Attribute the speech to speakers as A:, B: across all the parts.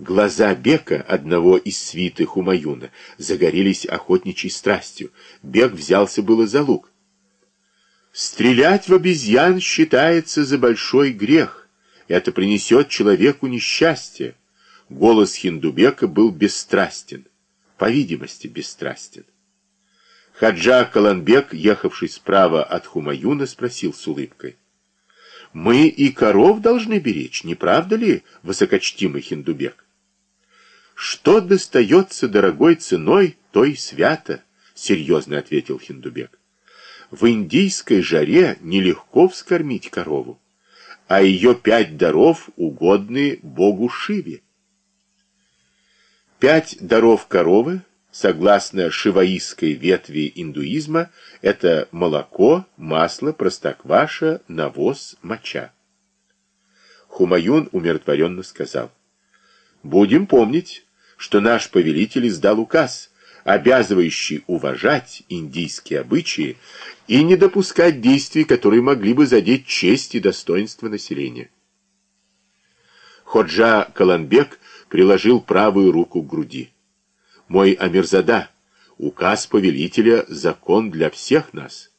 A: Глаза Бека, одного из свиты Хумаюна, загорелись охотничьей страстью. Бек взялся было за лук. Стрелять в обезьян считается за большой грех. Это принесет человеку несчастье. Голос Хиндубека был бесстрастен, по видимости бесстрастен. Хаджа Каланбек, ехавший справа от Хумаюна, спросил с улыбкой. «Мы и коров должны беречь, не правда ли, высокочтимый Хиндубек?» «Что достается дорогой ценой, то и свято», — серьезно ответил Хиндубек. «В индийской жаре нелегко вскормить корову, а ее пять даров угодны богу Шиве. Пять даров коровы согласно шиваистской ветви индуизма, это молоко, масло, простокваша, навоз, моча. Хумаюн умиротворенно сказал, «Будем помнить, что наш повелитель издал указ, обязывающий уважать индийские обычаи и не допускать действий, которые могли бы задеть честь и достоинство населения». Ходжа Каланбек приложил правую руку к груди мой Амирзада, указ повелителя — закон для всех нас.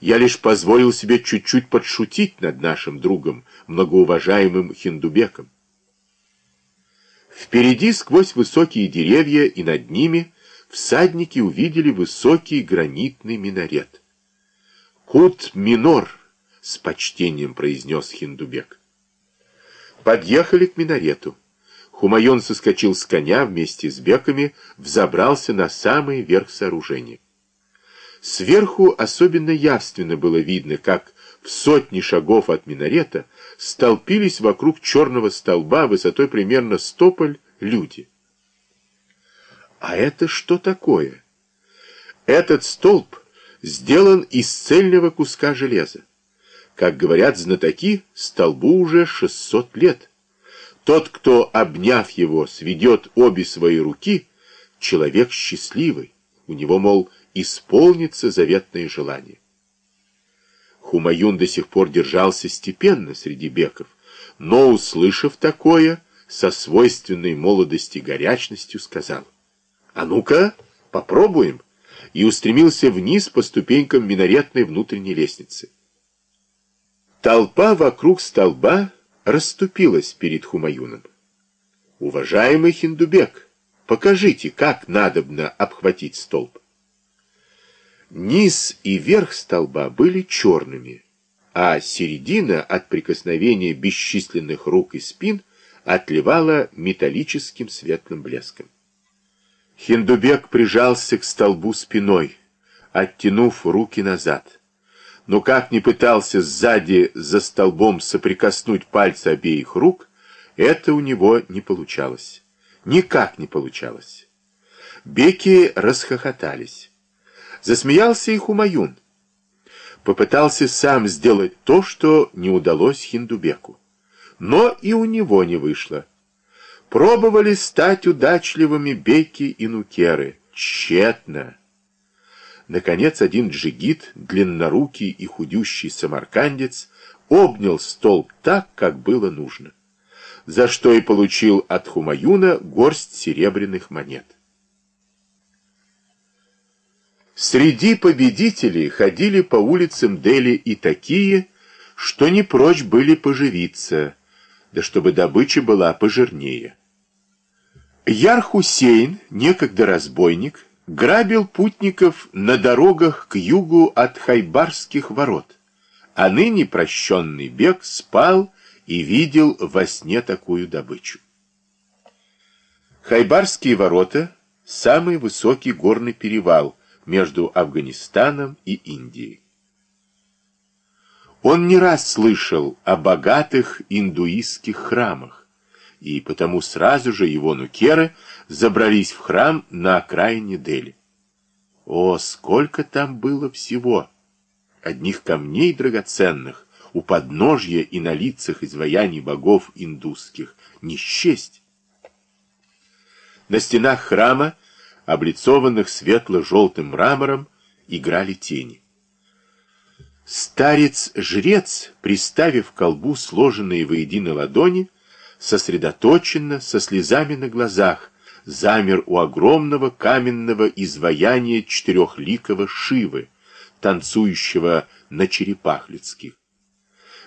A: Я лишь позволил себе чуть-чуть подшутить над нашим другом, многоуважаемым Хиндубеком. Впереди, сквозь высокие деревья и над ними, всадники увидели высокий гранитный минарет. «Кут-минор», — с почтением произнес Хиндубек. Подъехали к минарету. Хумайон соскочил с коня вместе с беками, взобрался на самый верх сооружения. Сверху особенно явственно было видно, как в сотни шагов от минарета столпились вокруг черного столба высотой примерно стополь люди. А это что такое? Этот столб сделан из цельного куска железа. Как говорят знатоки, столбу уже 600 лет. Тот, кто, обняв его, сведет обе свои руки, человек счастливый. У него, мол, исполнится заветное желание. Хумаюн до сих пор держался степенно среди беков, но, услышав такое, со свойственной молодости горячностью сказал, «А ну-ка, попробуем!» и устремился вниз по ступенькам минаретной внутренней лестницы. Толпа вокруг столба расступилась перед Хумаюном. «Уважаемый Хиндубек, покажите, как надобно обхватить столб». Низ и верх столба были черными, а середина от прикосновения бесчисленных рук и спин отливала металлическим светлым блеском. Хиндубек прижался к столбу спиной, оттянув руки назад но как ни пытался сзади за столбом соприкоснуть пальцы обеих рук, это у него не получалось. Никак не получалось. Беки расхохотались. Засмеялся и Хумаюн. Попытался сам сделать то, что не удалось Хиндубеку. Но и у него не вышло. Пробовали стать удачливыми Беки и Нукеры. Тщетно. Наконец один джигит, длиннорукий и худющий самаркандец, обнял столб так, как было нужно, за что и получил от Хумаюна горсть серебряных монет. Среди победителей ходили по улицам Дели и такие, что не прочь были поживиться, да чтобы добыча была пожирнее. Яр-Хусейн, некогда разбойник, грабил путников на дорогах к югу от Хайбарских ворот, а ныне прощенный бег спал и видел во сне такую добычу. Хайбарские ворота – самый высокий горный перевал между Афганистаном и Индией. Он не раз слышал о богатых индуистских храмах, и потому сразу же его нукеры забрались в храм на окраине Дели. О, сколько там было всего! Одних камней драгоценных, у подножья и на лицах изваяний богов индусских, не счесть. На стенах храма, облицованных светло-желтым мрамором, играли тени. Старец-жрец, приставив колбу сложенные воедино ладони, сосредоточенно, со слезами на глазах, замер у огромного каменного изваяния четырехликого Шивы, танцующего на черепах людских.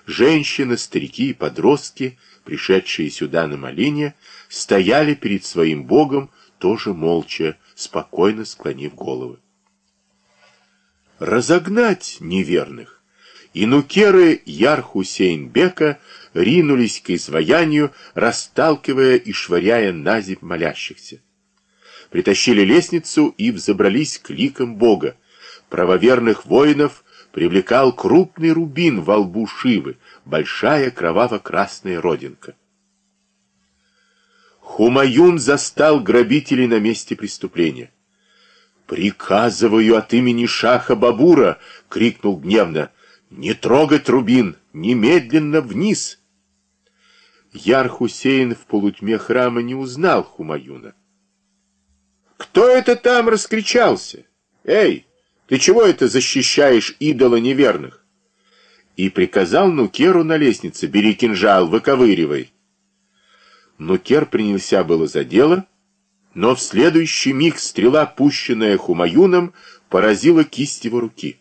A: Женщины, старики и подростки, пришедшие сюда на моление, стояли перед своим богом, тоже молча, спокойно склонив головы. Разогнать неверных! И нукеры Яр-Хусейн-Бека ринулись к изваянию, расталкивая и швыряя на земь молящихся. Притащили лестницу и взобрались к ликам Бога. Правоверных воинов привлекал крупный рубин во лбу Шивы, большая кроваво-красная родинка. Хумаюн застал грабителей на месте преступления. «Приказываю от имени Шаха Бабура!» — крикнул гневно. «Не трогать рубин! Немедленно вниз!» Яр-Хусейн в полутьме храма не узнал Хумаюна. «Кто это там раскричался? Эй, ты чего это защищаешь идола неверных?» И приказал Нукеру на лестнице, «Бери кинжал, выковыривай». Нукер принялся было за дело, но в следующий миг стрела, пущенная Хумаюном, поразила кисть его руки.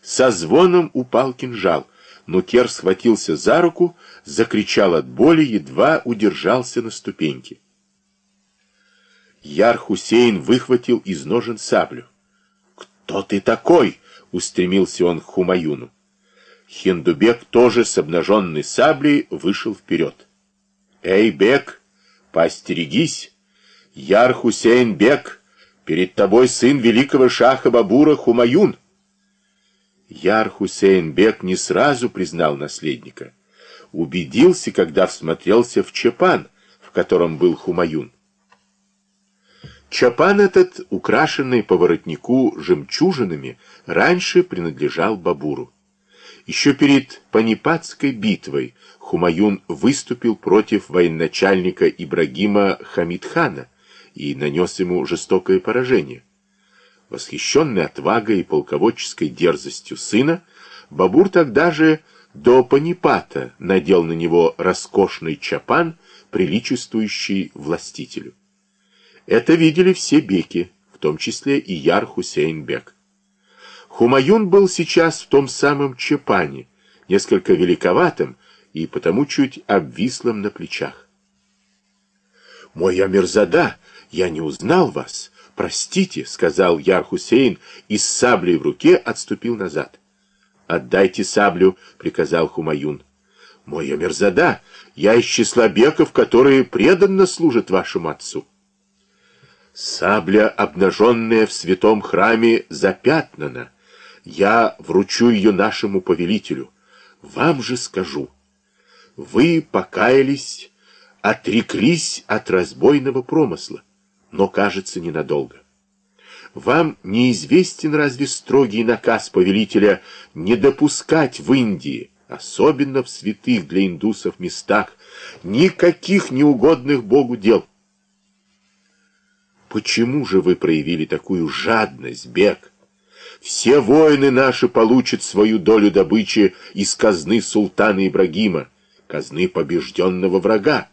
A: Со звоном упал кинжал. Нукер схватился за руку, закричал от боли, едва удержался на ступеньке. Яр-Хусейн выхватил из ножен саблю. «Кто ты такой?» — устремился он к Хумаюну. Хиндубек тоже с обнаженной саблей вышел вперед. «Эй, Бек, поостерегись! Яр-Хусейн Бек, перед тобой сын великого шаха Бабура Хумаюн!» Яр Хусейн Бек не сразу признал наследника. Убедился, когда всмотрелся в чапан, в котором был Хумаюн. Чапан этот, украшенный по воротнику жемчужинами, раньше принадлежал Бабуру. Еще перед Панипатской битвой Хумаюн выступил против военачальника Ибрагима Хамидхана и нанес ему жестокое поражение. Восхищенный отвагой и полководческой дерзостью сына, Бабур тогда же до Панипата надел на него роскошный чапан, приличествующий властителю. Это видели все беки, в том числе и Яр Хусейн Бек. Хумаюн был сейчас в том самом чапане, несколько великоватым и потому чуть обвислым на плечах. «Мой Амирзада, я не узнал вас!» «Простите», — сказал Яр-Хусейн и с саблей в руке отступил назад. «Отдайте саблю», — приказал Хумаюн. «Мой Амирзада, я из числа беков, которые преданно служат вашему отцу». Сабля, обнаженная в святом храме, запятнана. Я вручу ее нашему повелителю. Вам же скажу. Вы покаялись, отреклись от разбойного промысла но, кажется, ненадолго. Вам неизвестен разве строгий наказ повелителя не допускать в Индии, особенно в святых для индусов местах, никаких неугодных Богу дел? Почему же вы проявили такую жадность, бег? Все воины наши получат свою долю добычи из казны султана Ибрагима, казны побежденного врага.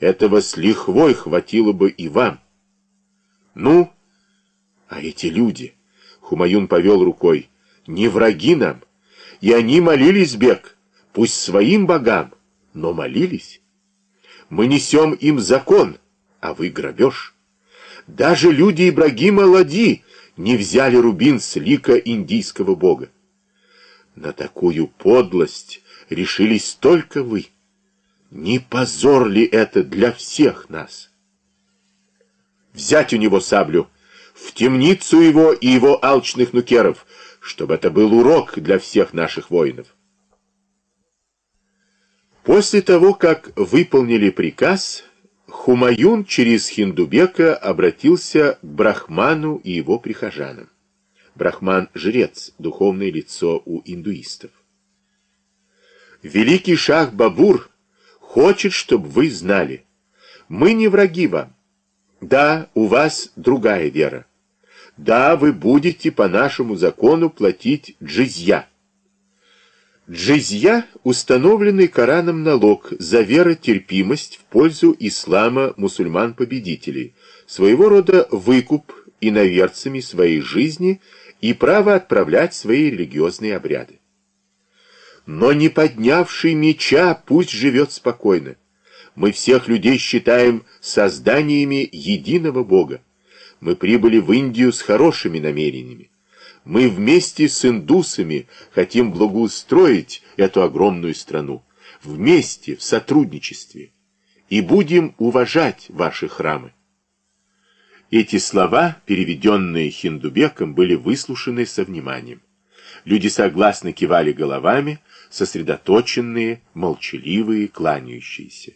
A: Этого с лихвой хватило бы и вам. Ну, а эти люди, Хумаюн повел рукой, не враги нам, и они молились, Бек, пусть своим богам, но молились. Мы несем им закон, а вы грабеж. Даже люди Ибрагима Лади не взяли рубин с лика индийского бога. На такую подлость решились только вы. Не позор ли это для всех нас? взять у него саблю, в темницу его и его алчных нукеров, чтобы это был урок для всех наших воинов. После того, как выполнили приказ, Хумаюн через Хиндубека обратился к Брахману и его прихожанам. Брахман – жрец, духовное лицо у индуистов. Великий шах Бабур хочет, чтобы вы знали, мы не враги вам. Да, у вас другая вера. Да, вы будете по нашему закону платить джизья. Джизья – установленный Кораном налог за веротерпимость в пользу ислама мусульман-победителей, своего рода выкуп иноверцами своей жизни и право отправлять свои религиозные обряды. Но не поднявший меча пусть живет спокойно. Мы всех людей считаем созданиями единого Бога. Мы прибыли в Индию с хорошими намерениями. Мы вместе с индусами хотим благоустроить эту огромную страну. Вместе, в сотрудничестве. И будем уважать ваши храмы. Эти слова, переведенные Хиндубеком, были выслушаны со вниманием. Люди согласно кивали головами, сосредоточенные, молчаливые, кланяющиеся.